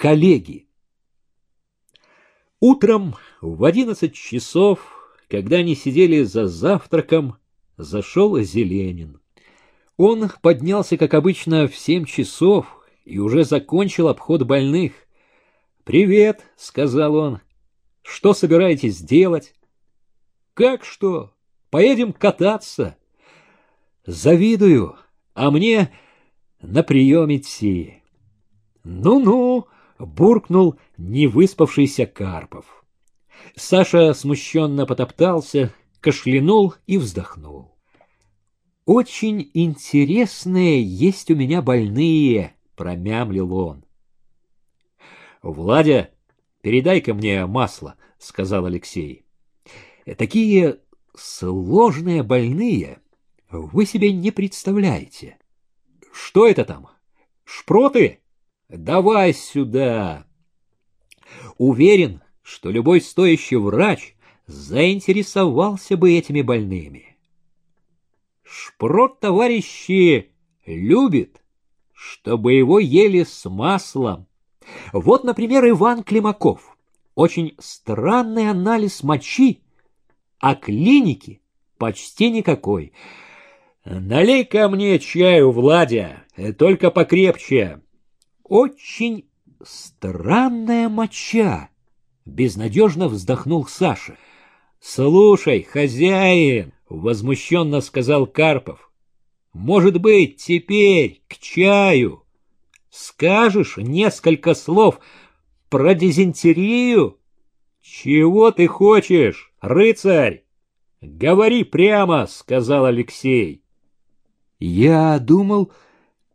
коллеги. Утром в одиннадцать часов, когда они сидели за завтраком, зашел Зеленин. Он поднялся, как обычно, в семь часов и уже закончил обход больных. «Привет», — сказал он. «Что собираетесь делать?» «Как что? Поедем кататься». «Завидую, а мне на прием идти». «Ну-ну», — буркнул невыспавшийся Карпов. Саша смущенно потоптался, кашлянул и вздохнул. «Очень интересные есть у меня больные», — промямлил он. «Владя, передай-ка мне масло», — сказал Алексей. «Такие сложные больные вы себе не представляете. Что это там? Шпроты? Давай сюда!» Уверен, что любой стоящий врач заинтересовался бы этими больными. Шпрот, товарищи, любит, чтобы его ели с маслом. Вот, например, Иван Климаков. Очень странный анализ мочи, а клиники почти никакой. налей ко мне чаю, Владя, только покрепче. Очень странная моча, безнадежно вздохнул Саша. Слушай, хозяин, возмущенно сказал Карпов. Может быть, теперь к чаю скажешь несколько слов про дизентерию? Чего ты хочешь, рыцарь? Говори прямо, сказал Алексей. Я думал,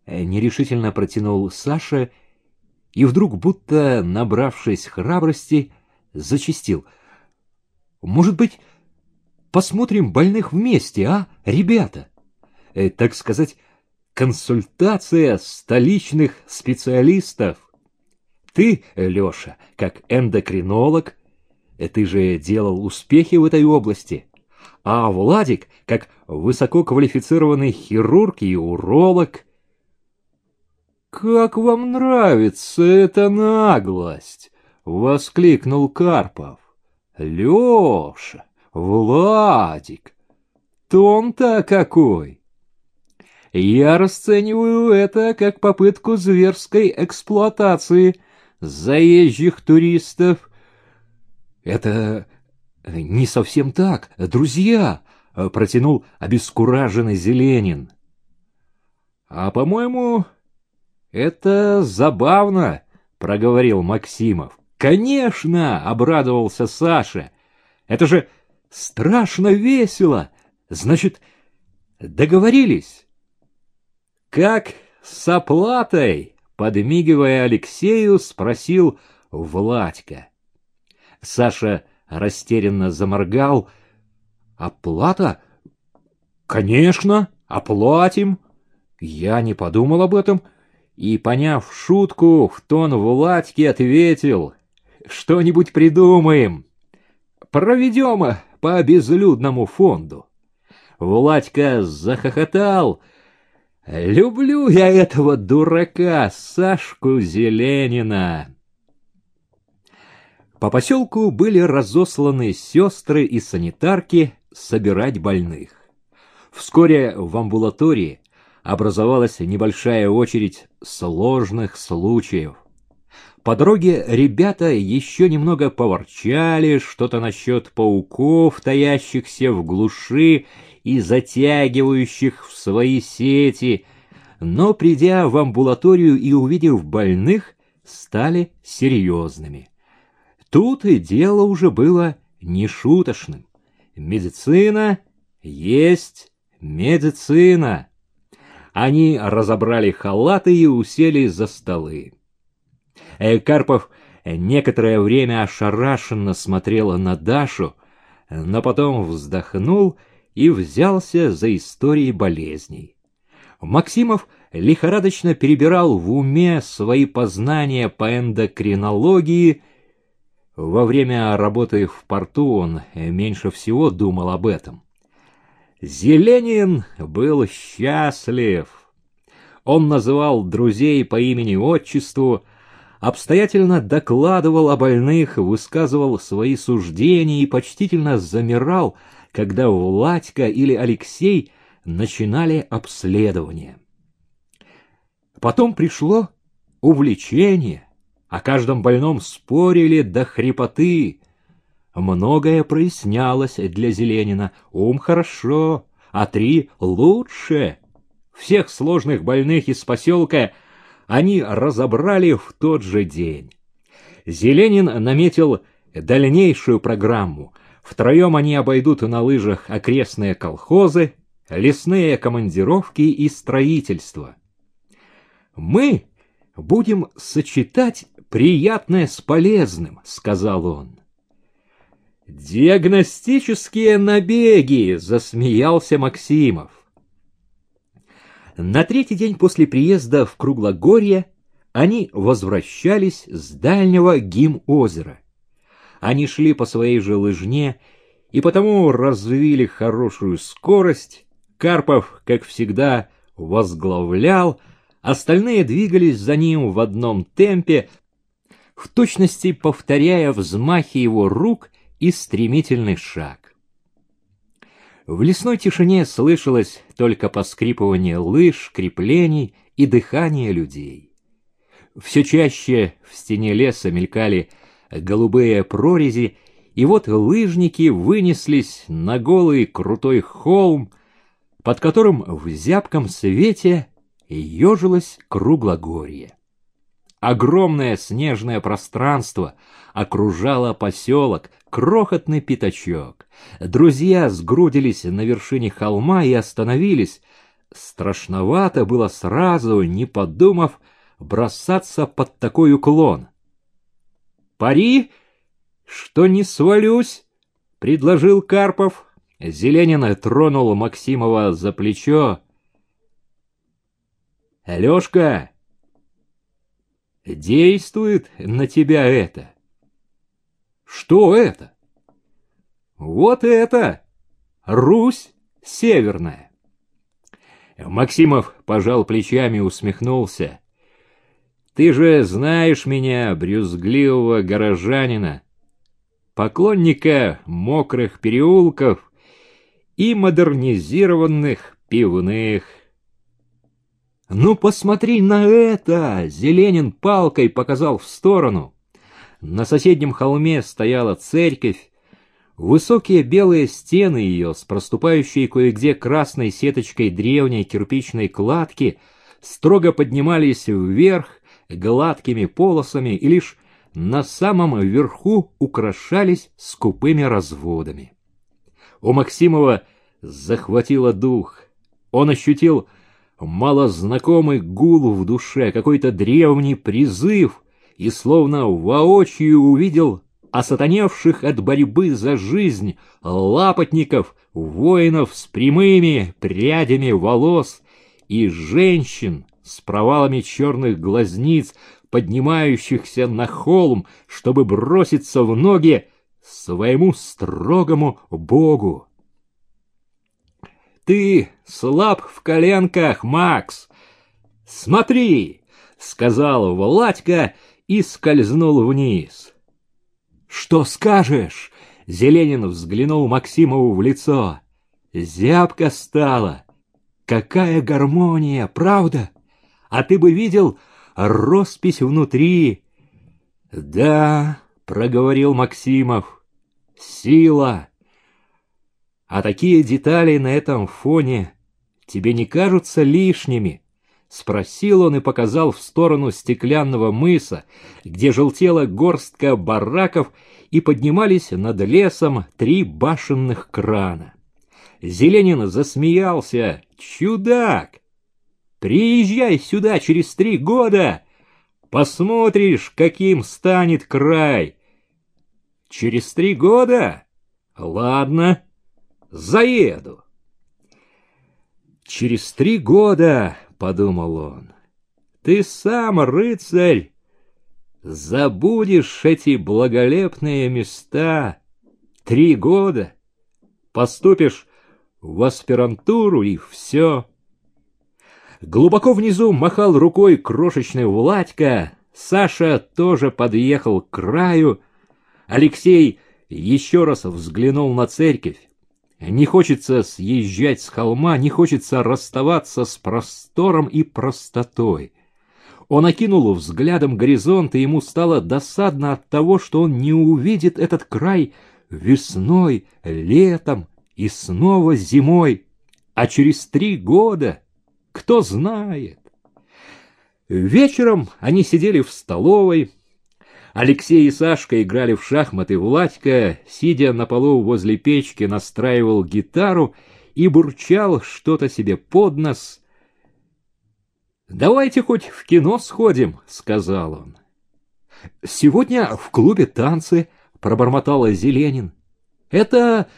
нерешительно протянул Саша и вдруг, будто набравшись храбрости, зачистил. Может быть, посмотрим больных вместе, а, ребята? Э, так сказать, консультация столичных специалистов. Ты, Леша, как эндокринолог, э, ты же делал успехи в этой области, а Владик, как высококвалифицированный хирург и уролог. «Как вам нравится эта наглость?» — воскликнул Карпов. «Леша, Владик, тон-то какой!» Я расцениваю это как попытку зверской эксплуатации заезжих туристов. Это не совсем так, друзья, протянул обескураженный Зеленин. А, по-моему, это забавно, проговорил Максимов. Конечно, обрадовался Саша. Это же страшно весело. Значит, договорились? «Как с оплатой?» — подмигивая Алексею, спросил Владька. Саша растерянно заморгал. «Оплата? Конечно, оплатим!» Я не подумал об этом и, поняв шутку, в тон Владьке ответил. «Что-нибудь придумаем. Проведем по безлюдному фонду». Владька захохотал — Люблю я этого дурака, Сашку Зеленина. По поселку были разосланы сестры и санитарки собирать больных. Вскоре в амбулатории образовалась небольшая очередь сложных случаев. По дороге ребята еще немного поворчали что-то насчет пауков, таящихся в глуши и затягивающих в свои сети, но, придя в амбулаторию и увидев больных, стали серьезными. Тут и дело уже было нешуточным. Медицина есть медицина. Они разобрали халаты и усели за столы. Э, Карпов некоторое время ошарашенно смотрел на Дашу, но потом вздохнул и взялся за истории болезней. Максимов лихорадочно перебирал в уме свои познания по эндокринологии. Во время работы в порту он меньше всего думал об этом. Зеленин был счастлив. Он называл друзей по имени-отчеству, обстоятельно докладывал о больных, высказывал свои суждения и почтительно замирал, когда Владька или Алексей начинали обследование. Потом пришло увлечение, о каждом больном спорили до хрипоты. Многое прояснялось для Зеленина. Ум хорошо, а три лучше. Всех сложных больных из поселка они разобрали в тот же день. Зеленин наметил дальнейшую программу. Втроем они обойдут на лыжах окрестные колхозы, лесные командировки и строительство. Мы будем сочетать приятное с полезным, сказал он. Диагностические набеги, засмеялся Максимов. На третий день после приезда в Круглогорье они возвращались с дальнего Гим-озера. Они шли по своей же лыжне и потому развили хорошую скорость. Карпов, как всегда, возглавлял, остальные двигались за ним в одном темпе, в точности повторяя взмахи его рук и стремительный шаг. В лесной тишине слышалось только поскрипывание лыж, креплений и дыхание людей. Все чаще в стене леса мелькали голубые прорези, и вот лыжники вынеслись на голый крутой холм, под которым в зябком свете ежилось круглогорье. Огромное снежное пространство окружало поселок, крохотный пятачок. Друзья сгрудились на вершине холма и остановились. Страшновато было сразу, не подумав, бросаться под такой уклон. «Пари, что не свалюсь!» — предложил Карпов. Зеленин тронул Максимова за плечо. «Алешка, действует на тебя это. Что это? Вот это! Русь северная. Максимов пожал плечами и усмехнулся. Ты же знаешь меня, брюзгливого горожанина, поклонника мокрых переулков и модернизированных пивных «Ну, посмотри на это!» — Зеленин палкой показал в сторону. На соседнем холме стояла церковь. Высокие белые стены ее, с проступающей кое-где красной сеточкой древней кирпичной кладки, строго поднимались вверх гладкими полосами и лишь на самом верху украшались скупыми разводами. У Максимова захватило дух. Он ощутил малознакомый гул в душе, какой-то древний призыв, и словно воочию увидел осатаневших от борьбы за жизнь лапотников, воинов с прямыми прядями волос и женщин с провалами черных глазниц, поднимающихся на холм, чтобы броситься в ноги своему строгому Богу. Ты слаб в коленках, Макс. Смотри, сказал Владька и скользнул вниз. Что скажешь? Зеленин взглянул Максимову в лицо. Зябко стало. Какая гармония, правда? А ты бы видел роспись внутри. Да, проговорил Максимов. Сила. А такие детали на этом фоне тебе не кажутся лишними? Спросил он и показал в сторону стеклянного мыса, где желтела горстка бараков и поднимались над лесом три башенных крана. Зеленин засмеялся. «Чудак! Приезжай сюда через три года! Посмотришь, каким станет край!» «Через три года? Ладно, заеду. Через три года, — подумал он, — ты сам, рыцарь, забудешь эти благолепные места. Три года, поступишь в аспирантуру и все. Глубоко внизу махал рукой крошечный Владька, Саша тоже подъехал к краю. Алексей еще раз взглянул на церковь. Не хочется съезжать с холма, не хочется расставаться с простором и простотой. Он окинул взглядом горизонт, и ему стало досадно от того, что он не увидит этот край весной, летом и снова зимой. А через три года, кто знает. Вечером они сидели в столовой. Алексей и Сашка играли в шахматы. Владька, сидя на полу возле печки, настраивал гитару и бурчал что-то себе под нос. «Давайте хоть в кино сходим», — сказал он. «Сегодня в клубе танцы», — пробормотала Зеленин. «Это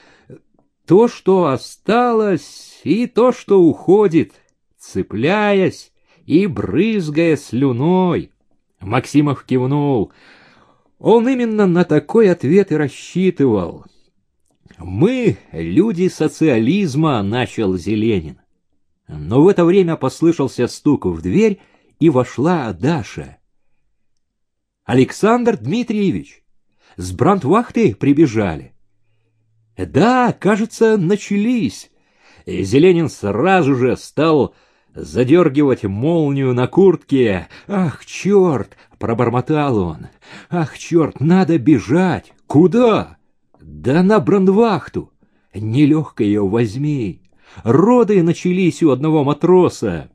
то, что осталось, и то, что уходит, цепляясь и брызгая слюной. Максимов кивнул. Он именно на такой ответ и рассчитывал. «Мы — люди социализма», — начал Зеленин. Но в это время послышался стук в дверь, и вошла Даша. «Александр Дмитриевич, с брандвахты прибежали». «Да, кажется, начались». Зеленин сразу же стал задергивать молнию на куртке. «Ах, черт!» — пробормотал он. «Ах, черт, надо бежать! Куда?» «Да на брандвахту! Нелегко ее возьми! Роды начались у одного матроса!»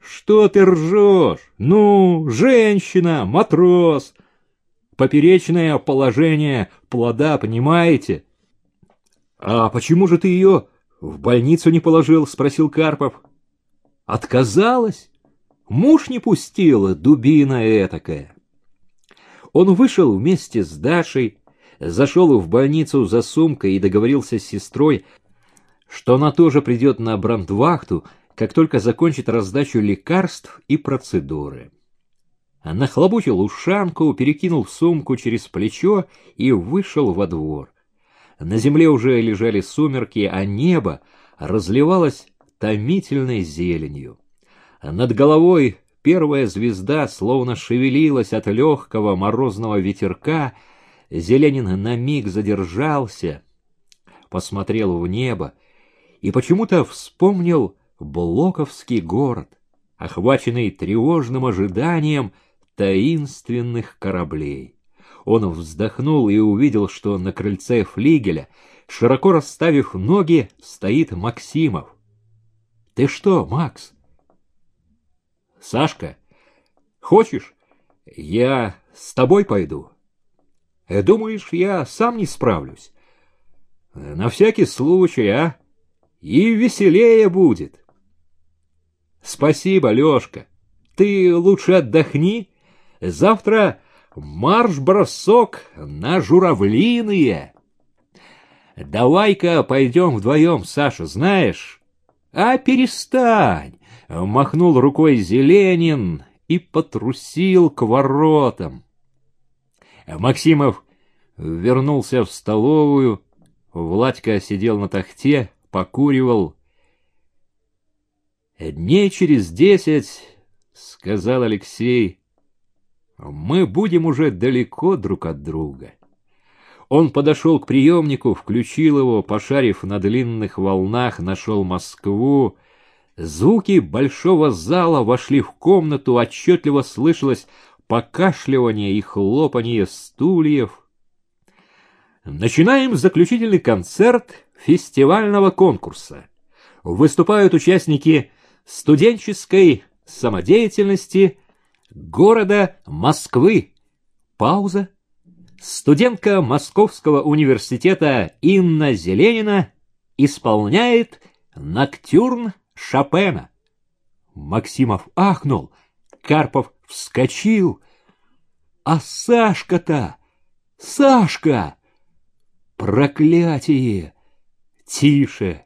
«Что ты ржешь? Ну, женщина, матрос!» «Поперечное положение плода, понимаете?» «А почему же ты ее в больницу не положил?» — спросил Карпов. Отказалась? Муж не пустила, дубина этакая. Он вышел вместе с Дашей, зашел в больницу за сумкой и договорился с сестрой, что она тоже придет на брандвахту, как только закончит раздачу лекарств и процедуры. Нахлобучил ушанку, перекинул сумку через плечо и вышел во двор. На земле уже лежали сумерки, а небо разливалось томительной зеленью. Над головой первая звезда словно шевелилась от легкого морозного ветерка, Зеленин на миг задержался, посмотрел в небо и почему-то вспомнил Блоковский город, охваченный тревожным ожиданием таинственных кораблей. Он вздохнул и увидел, что на крыльце флигеля, широко расставив ноги, стоит Максимов. Ты что, Макс? Сашка, хочешь, я с тобой пойду? Э, думаешь, я сам не справлюсь? На всякий случай, а? И веселее будет. Спасибо, Лёшка. Ты лучше отдохни. Завтра марш-бросок на журавлиные. Давай-ка пойдем вдвоем, Саша, знаешь, «А перестань!» — махнул рукой Зеленин и потрусил к воротам. Максимов вернулся в столовую, Владька сидел на тахте, покуривал. «Дней через десять, — сказал Алексей, — мы будем уже далеко друг от друга». Он подошел к приемнику, включил его, пошарив на длинных волнах, нашел Москву. Звуки большого зала вошли в комнату, отчетливо слышалось покашливание и хлопанье стульев. Начинаем заключительный концерт фестивального конкурса. Выступают участники студенческой самодеятельности города Москвы. Пауза студентка Московского университета Инна Зеленина исполняет «Ноктюрн Шопена». Максимов ахнул, Карпов вскочил. А Сашка-то! Сашка! Проклятие! Тише!